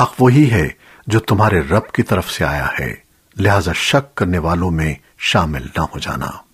حق وہی ہے جو تمہارے رب کی طرف سے آیا ہے، لہذا شک کرنے والوں میں شامل نہ ہو جانا۔